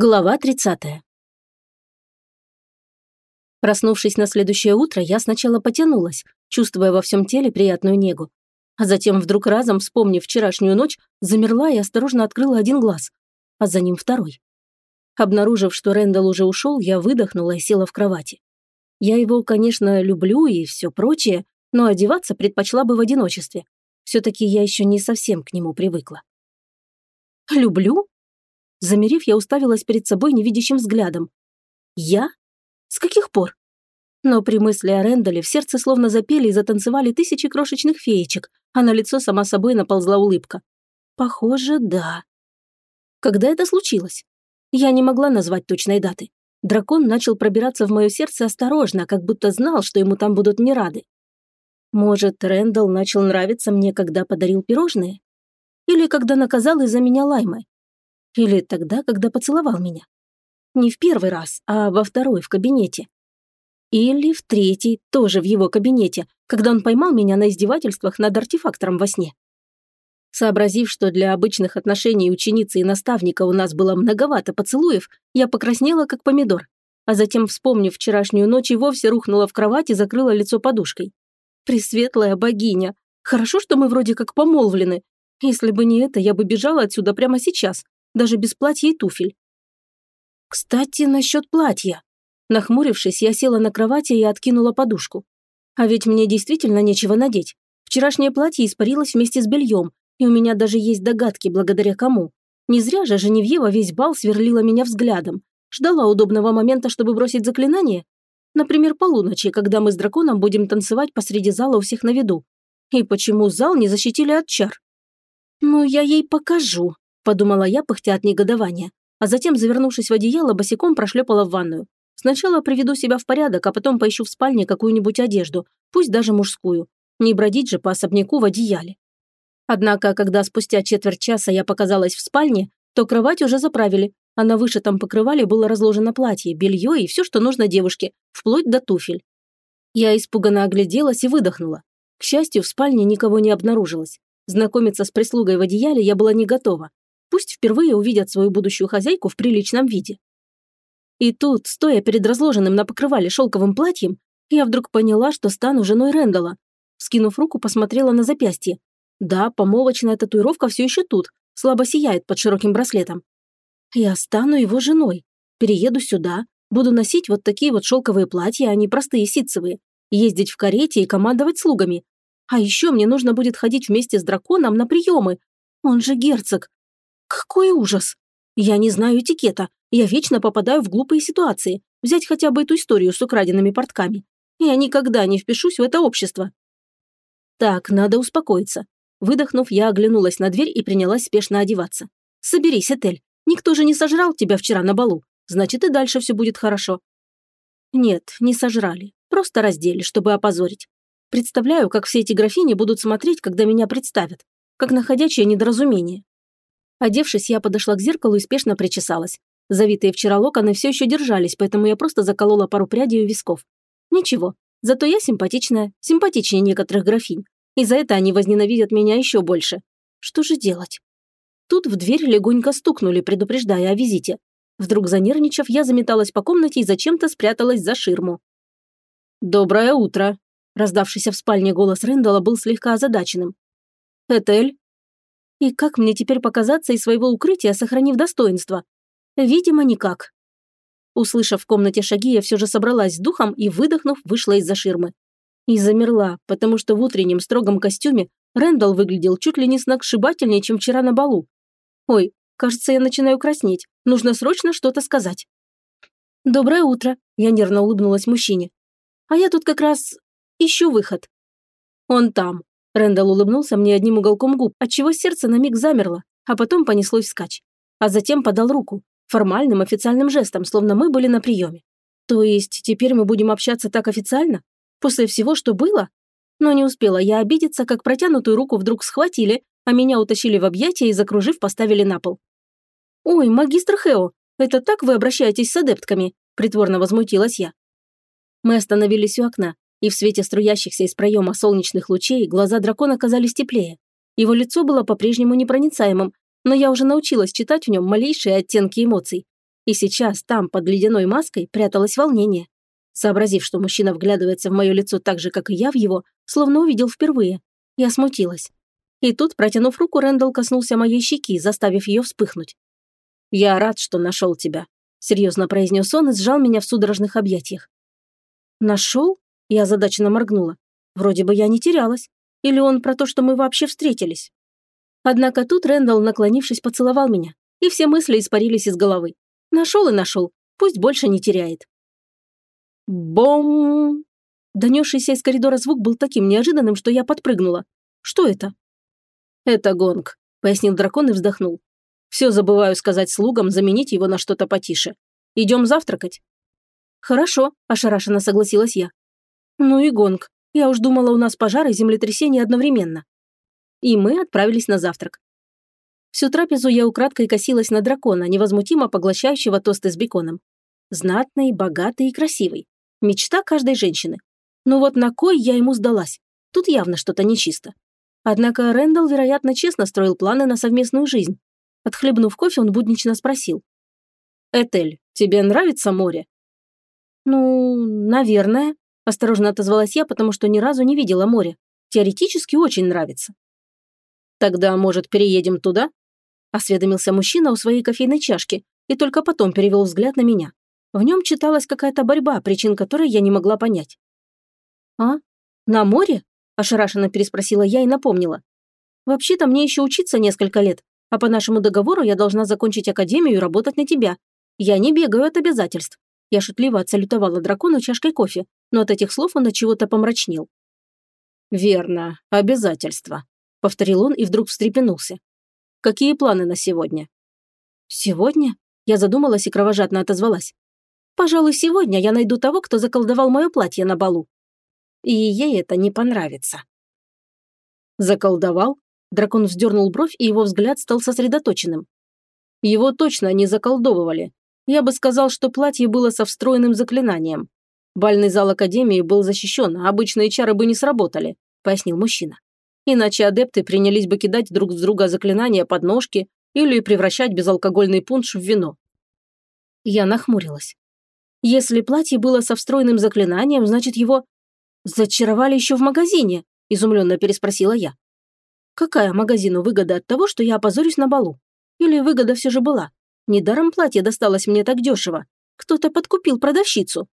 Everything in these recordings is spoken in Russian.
Глава 30. Проснувшись на следующее утро, я сначала потянулась, чувствуя во всем теле приятную негу. А затем, вдруг разом вспомнив вчерашнюю ночь, замерла и осторожно открыла один глаз, а за ним второй. Обнаружив, что Рэндалл уже ушел, я выдохнула и села в кровати. Я его, конечно, люблю и все прочее, но одеваться предпочла бы в одиночестве. Все-таки я еще не совсем к нему привыкла. «Люблю?» Замерев, я уставилась перед собой невидящим взглядом. Я? С каких пор? Но при мысли о Рэндале в сердце словно запели и затанцевали тысячи крошечных феечек, а на лицо сама собой наползла улыбка. Похоже, да. Когда это случилось? Я не могла назвать точной даты. Дракон начал пробираться в мое сердце осторожно, как будто знал, что ему там будут не рады. Может, Рэндалл начал нравиться мне, когда подарил пирожные? Или когда наказал из-за меня Лаймы? Или тогда, когда поцеловал меня. Не в первый раз, а во второй в кабинете. Или в третий, тоже в его кабинете, когда он поймал меня на издевательствах над артефактором во сне. Сообразив, что для обычных отношений ученицы и наставника у нас было многовато поцелуев, я покраснела, как помидор, а затем, вспомнив вчерашнюю ночь, и вовсе рухнула в кровать и закрыла лицо подушкой. Пресветлая богиня! Хорошо, что мы вроде как помолвлены. Если бы не это, я бы бежала отсюда прямо сейчас, даже без платья и туфель. Кстати, насчет платья. Нахмурившись, я села на кровати и откинула подушку. А ведь мне действительно нечего надеть. Вчерашнее платье испарилось вместе с бельем, и у меня даже есть догадки, благодаря кому. Не зря же Женевьева весь бал сверлила меня взглядом. Ждала удобного момента, чтобы бросить заклинание. Например, полуночи, когда мы с драконом будем танцевать посреди зала у всех на виду. И почему зал не защитили от чар? Ну, я ей покажу подумала я, пыхтя от негодования, а затем, завернувшись в одеяло, босиком прошлепала в ванную. Сначала приведу себя в порядок, а потом поищу в спальне какую-нибудь одежду, пусть даже мужскую. Не бродить же по особняку в одеяле. Однако, когда спустя четверть часа я показалась в спальне, то кровать уже заправили, а на вышитом покрывале было разложено платье, белье и все, что нужно девушке, вплоть до туфель. Я испуганно огляделась и выдохнула. К счастью, в спальне никого не обнаружилось. Знакомиться с прислугой в одеяле я была не готова. Пусть впервые увидят свою будущую хозяйку в приличном виде. И тут, стоя перед разложенным на покрывале шелковым платьем, я вдруг поняла, что стану женой Рэндала. Скинув руку, посмотрела на запястье. Да, помолочная татуировка все еще тут, слабо сияет под широким браслетом. Я стану его женой. Перееду сюда, буду носить вот такие вот шелковые платья, а не простые ситцевые, ездить в карете и командовать слугами. А еще мне нужно будет ходить вместе с драконом на приемы. Он же герцог. Какой ужас! Я не знаю этикета. Я вечно попадаю в глупые ситуации. Взять хотя бы эту историю с украденными портками. Я никогда не впишусь в это общество. Так, надо успокоиться. Выдохнув, я оглянулась на дверь и принялась спешно одеваться. «Соберись, Этель. Никто же не сожрал тебя вчера на балу. Значит, и дальше все будет хорошо». Нет, не сожрали. Просто раздели, чтобы опозорить. Представляю, как все эти графини будут смотреть, когда меня представят. Как находящее недоразумение. Одевшись, я подошла к зеркалу и спешно причесалась. Завитые вчера локоны все еще держались, поэтому я просто заколола пару прядей у висков. Ничего, зато я симпатичная, симпатичнее некоторых графинь. И за это они возненавидят меня еще больше. Что же делать? Тут в дверь легонько стукнули, предупреждая о визите. Вдруг занервничав, я заметалась по комнате и зачем-то спряталась за ширму. «Доброе утро!» Раздавшийся в спальне голос Рэндала был слегка озадаченным. «Этель, и как мне теперь показаться из своего укрытия, сохранив достоинство? Видимо, никак. Услышав в комнате шаги, я все же собралась с духом и, выдохнув, вышла из-за ширмы. И замерла, потому что в утреннем строгом костюме Рэндалл выглядел чуть ли не сногсшибательнее, чем вчера на балу. Ой, кажется, я начинаю краснеть. Нужно срочно что-то сказать. «Доброе утро», – я нервно улыбнулась мужчине. «А я тут как раз ищу выход». «Он там», Рэндалл улыбнулся мне одним уголком губ, отчего сердце на миг замерло, а потом понеслось вскачь. А затем подал руку, формальным официальным жестом, словно мы были на приеме. То есть теперь мы будем общаться так официально? После всего, что было? Но не успела я обидеться, как протянутую руку вдруг схватили, а меня утащили в объятия и, закружив, поставили на пол. «Ой, магистр Хео, это так вы обращаетесь с адептками?» – притворно возмутилась я. Мы остановились у окна, и в свете струящихся из проема солнечных лучей глаза дракона казались теплее. Его лицо было по-прежнему непроницаемым, но я уже научилась читать в нем малейшие оттенки эмоций. И сейчас там, под ледяной маской, пряталось волнение. Сообразив, что мужчина вглядывается в мое лицо так же, как и я в его, словно увидел впервые, я смутилась. И тут, протянув руку, Рэндалл коснулся моей щеки, заставив ее вспыхнуть. «Я рад, что нашел тебя», – серьезно произнес он и сжал меня в судорожных объятиях. «Нашел?» – я озадаченно моргнула. «Вроде бы я не терялась. Или он про то, что мы вообще встретились?» Однако тут Рэндалл, наклонившись, поцеловал меня, и все мысли испарились из головы. Нашел и нашел, пусть больше не теряет. Бом! Донесшийся из коридора звук был таким неожиданным, что я подпрыгнула. Что это? Это гонг, пояснил дракон и вздохнул. Все забываю сказать слугам, заменить его на что-то потише. Идем завтракать? Хорошо, ошарашенно согласилась я. Ну и гонг. Я уж думала, у нас пожар и землетрясение одновременно. И мы отправились на завтрак. Всю трапезу я украдкой косилась на дракона, невозмутимо поглощающего тосты с беконом. Знатный, богатый и красивый. Мечта каждой женщины. Но вот на кой я ему сдалась? Тут явно что-то нечисто. Однако Рэндалл, вероятно, честно строил планы на совместную жизнь. Отхлебнув кофе, он буднично спросил. «Этель, тебе нравится море?» «Ну, наверное», – осторожно отозвалась я, потому что ни разу не видела море. Теоретически очень нравится. «Тогда, может, переедем туда?» – осведомился мужчина у своей кофейной чашки и только потом перевел взгляд на меня. В нем читалась какая-то борьба, причин которой я не могла понять. «А? На море?» – ошарашенно переспросила я и напомнила. «Вообще-то мне еще учиться несколько лет, а по нашему договору я должна закончить академию и работать на тебя. Я не бегаю от обязательств». Я шутливо отсалютовала дракону чашкой кофе, но от этих слов он от чего-то помрачнел. «Верно, обязательства», – повторил он и вдруг встрепенулся. «Какие планы на сегодня?» «Сегодня?» Я задумалась и кровожадно отозвалась. Пожалуй, сегодня я найду того, кто заколдовал мое платье на балу. И ей это не понравится. Заколдовал? Дракон вздернул бровь, и его взгляд стал сосредоточенным. Его точно не заколдовывали. Я бы сказал, что платье было со встроенным заклинанием. Бальный зал Академии был защищен, а обычные чары бы не сработали, пояснил мужчина. Иначе адепты принялись бы кидать друг с друга заклинания под ножки или превращать безалкогольный пунш в вино. Я нахмурилась. Если платье было со встроенным заклинанием, значит его... «Зачаровали еще в магазине?» – изумленно переспросила я. «Какая магазину выгода от того, что я опозорюсь на балу? Или выгода все же была? Недаром платье досталось мне так дешево. Кто-то подкупил продавщицу.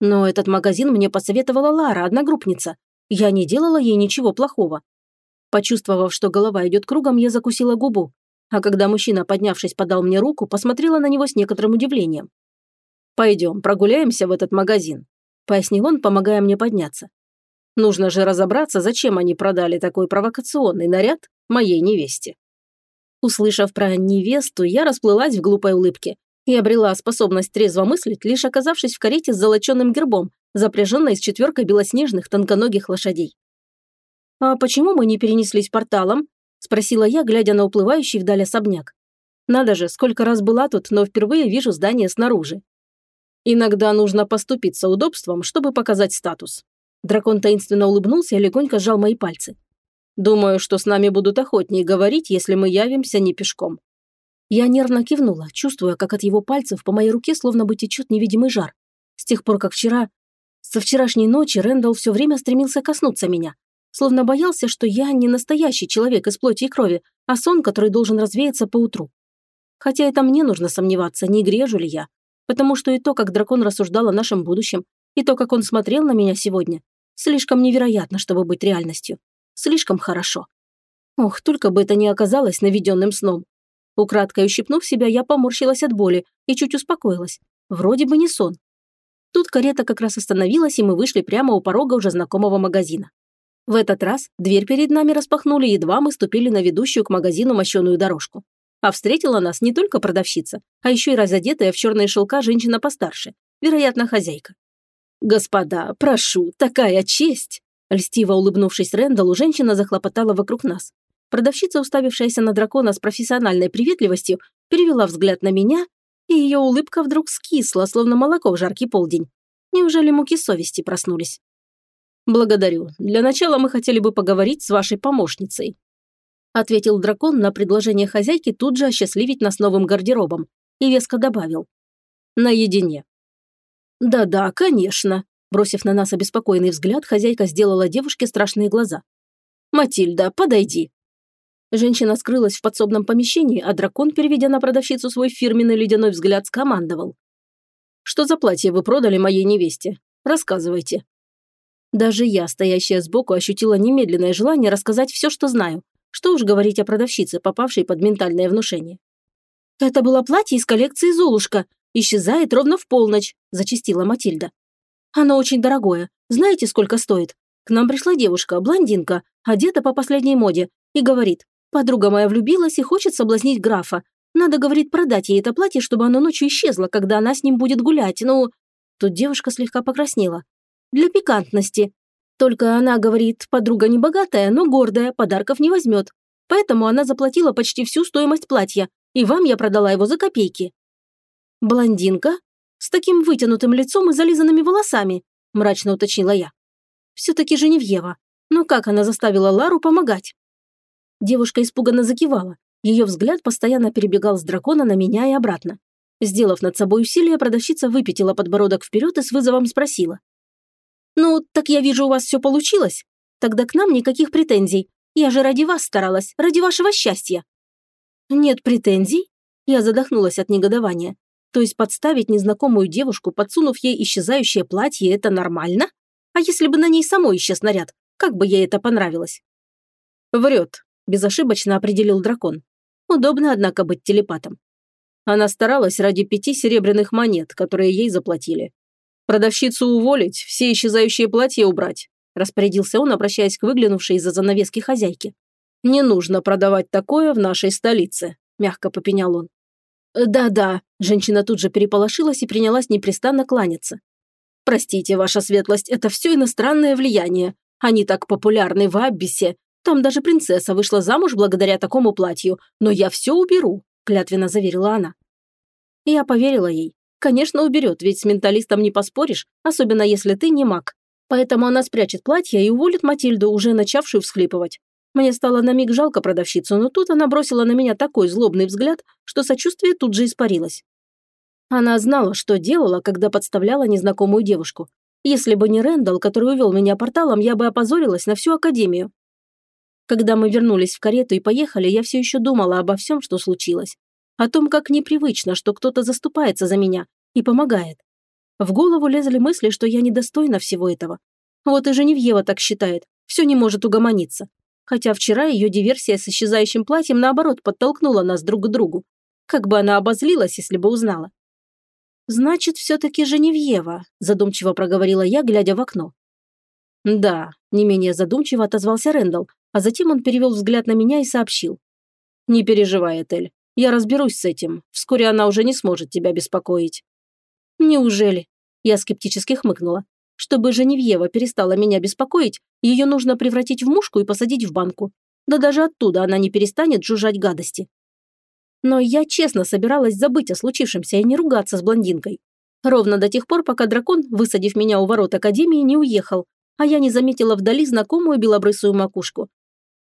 Но этот магазин мне посоветовала Лара, одногруппница. Я не делала ей ничего плохого. Почувствовав, что голова идет кругом, я закусила губу. А когда мужчина, поднявшись, подал мне руку, посмотрела на него с некоторым удивлением. «Пойдем, прогуляемся в этот магазин», – пояснил он, помогая мне подняться. «Нужно же разобраться, зачем они продали такой провокационный наряд моей невесте». Услышав про невесту, я расплылась в глупой улыбке и обрела способность трезво мыслить, лишь оказавшись в карете с золоченным гербом, запряженной с четверкой белоснежных тонконогих лошадей. «А почему мы не перенеслись порталом?» – спросила я, глядя на уплывающий вдаль особняк. «Надо же, сколько раз была тут, но впервые вижу здание снаружи. Иногда нужно поступиться удобством, чтобы показать статус. Дракон таинственно улыбнулся и легонько сжал мои пальцы. Думаю, что с нами будут охотнее говорить, если мы явимся не пешком. Я нервно кивнула, чувствуя, как от его пальцев по моей руке словно бы течет невидимый жар. С тех пор, как вчера... Со вчерашней ночи Рэндалл все время стремился коснуться меня, словно боялся, что я не настоящий человек из плоти и крови, а сон, который должен развеяться поутру. Хотя это мне нужно сомневаться, не грежу ли я, потому что и то, как дракон рассуждал о нашем будущем, и то, как он смотрел на меня сегодня, слишком невероятно, чтобы быть реальностью. Слишком хорошо. Ох, только бы это не оказалось наведенным сном. Украдкой ущипнув себя, я поморщилась от боли и чуть успокоилась. Вроде бы не сон. Тут карета как раз остановилась, и мы вышли прямо у порога уже знакомого магазина. В этот раз дверь перед нами распахнули, едва мы ступили на ведущую к магазину мощеную дорожку. А встретила нас не только продавщица, а еще и разодетая в черные шелка женщина постарше, вероятно, хозяйка. «Господа, прошу, такая честь!» Льстиво улыбнувшись Рэндаллу, женщина захлопотала вокруг нас. Продавщица, уставившаяся на дракона с профессиональной приветливостью, перевела взгляд на меня, и ее улыбка вдруг скисла, словно молоко в жаркий полдень. Неужели муки совести проснулись? «Благодарю. Для начала мы хотели бы поговорить с вашей помощницей», ответил дракон на предложение хозяйки тут же осчастливить нас новым гардеробом и веско добавил. Наедине. Да-да, конечно. Бросив на нас обеспокоенный взгляд, хозяйка сделала девушке страшные глаза. «Матильда, подойди». Женщина скрылась в подсобном помещении, а дракон, переведя на продавщицу свой фирменный ледяной взгляд, скомандовал. «Что за платье вы продали моей невесте? Рассказывайте». Даже я, стоящая сбоку, ощутила немедленное желание рассказать все, что знаю. Что уж говорить о продавщице, попавшей под ментальное внушение. «Это было платье из коллекции «Золушка». Исчезает ровно в полночь», – зачастила Матильда. «Оно очень дорогое. Знаете, сколько стоит? К нам пришла девушка, блондинка, одета по последней моде, и говорит, подруга моя влюбилась и хочет соблазнить графа. Надо, говорит, продать ей это платье, чтобы оно ночью исчезло, когда она с ним будет гулять. Ну...» Тут девушка слегка покраснела. «Для пикантности. Только она, говорит, подруга не богатая, но гордая, подарков не возьмет. Поэтому она заплатила почти всю стоимость платья, и вам я продала его за копейки». «Блондинка? С таким вытянутым лицом и зализанными волосами», – мрачно уточнила я. «Все-таки Женевьева. Но как она заставила Лару помогать?» Девушка испуганно закивала. Ее взгляд постоянно перебегал с дракона на меня и обратно. Сделав над собой усилие, продавщица выпятила подбородок вперед и с вызовом спросила. «Ну, так я вижу, у вас все получилось. Тогда к нам никаких претензий. Я же ради вас старалась, ради вашего счастья». «Нет претензий?» Я задохнулась от негодования. То есть подставить незнакомую девушку, подсунув ей исчезающее платье, это нормально? А если бы на ней самой исчез наряд, как бы ей это понравилось? Врет, безошибочно определил дракон. Удобно, однако, быть телепатом. Она старалась ради пяти серебряных монет, которые ей заплатили. Продавщицу уволить, все исчезающие платья убрать, распорядился он, обращаясь к выглянувшей из-за занавески хозяйке. «Не нужно продавать такое в нашей столице», – мягко попенял он. «Да-да», – женщина тут же переполошилась и принялась непрестанно кланяться. «Простите, ваша светлость, это все иностранное влияние. Они так популярны в Аббисе. Там даже принцесса вышла замуж благодаря такому платью. Но я все уберу», – клятвенно заверила она. Я поверила ей. Конечно, уберет, ведь с менталистом не поспоришь, особенно если ты не маг. Поэтому она спрячет платье и уволит Матильду, уже начавшую всхлипывать. Мне стало на миг жалко продавщицу, но тут она бросила на меня такой злобный взгляд, что сочувствие тут же испарилось. Она знала, что делала, когда подставляла незнакомую девушку. Если бы не Рэндалл, который увел меня порталом, я бы опозорилась на всю Академию. Когда мы вернулись в карету и поехали, я все еще думала обо всем, что случилось. О том, как непривычно, что кто-то заступается за меня и помогает. В голову лезли мысли, что я недостойна всего этого. Вот и Женевьева так считает, все не может угомониться. Хотя вчера ее диверсия с исчезающим платьем, наоборот, подтолкнула нас друг к другу. Как бы она обозлилась, если бы узнала. «Значит, все-таки Женевьева», – задумчиво проговорила я, глядя в окно. «Да», – не менее задумчиво отозвался Рэндалл, а затем он перевел взгляд на меня и сообщил. «Не переживай, Этель, я разберусь с этим. Вскоре она уже не сможет тебя беспокоить». «Неужели?» – я скептически хмыкнула. Чтобы Женевьева перестала меня беспокоить, ее нужно превратить в мушку и посадить в банку. Да даже оттуда она не перестанет жужжать гадости. Но я честно собиралась забыть о случившемся и не ругаться с блондинкой. Ровно до тех пор, пока дракон, высадив меня у ворот Академии, не уехал, а я не заметила вдали знакомую белобрысую макушку.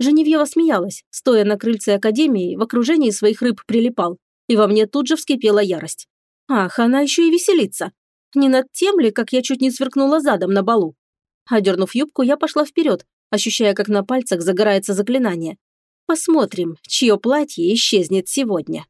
Женевьева смеялась, стоя на крыльце Академии, в окружении своих рыб прилипал, и во мне тут же вскипела ярость. Ах, она еще и веселится. Не над тем ли, как я чуть не сверкнула задом на балу? Одернув юбку, я пошла вперед, ощущая, как на пальцах загорается заклинание. Посмотрим, чье платье исчезнет сегодня.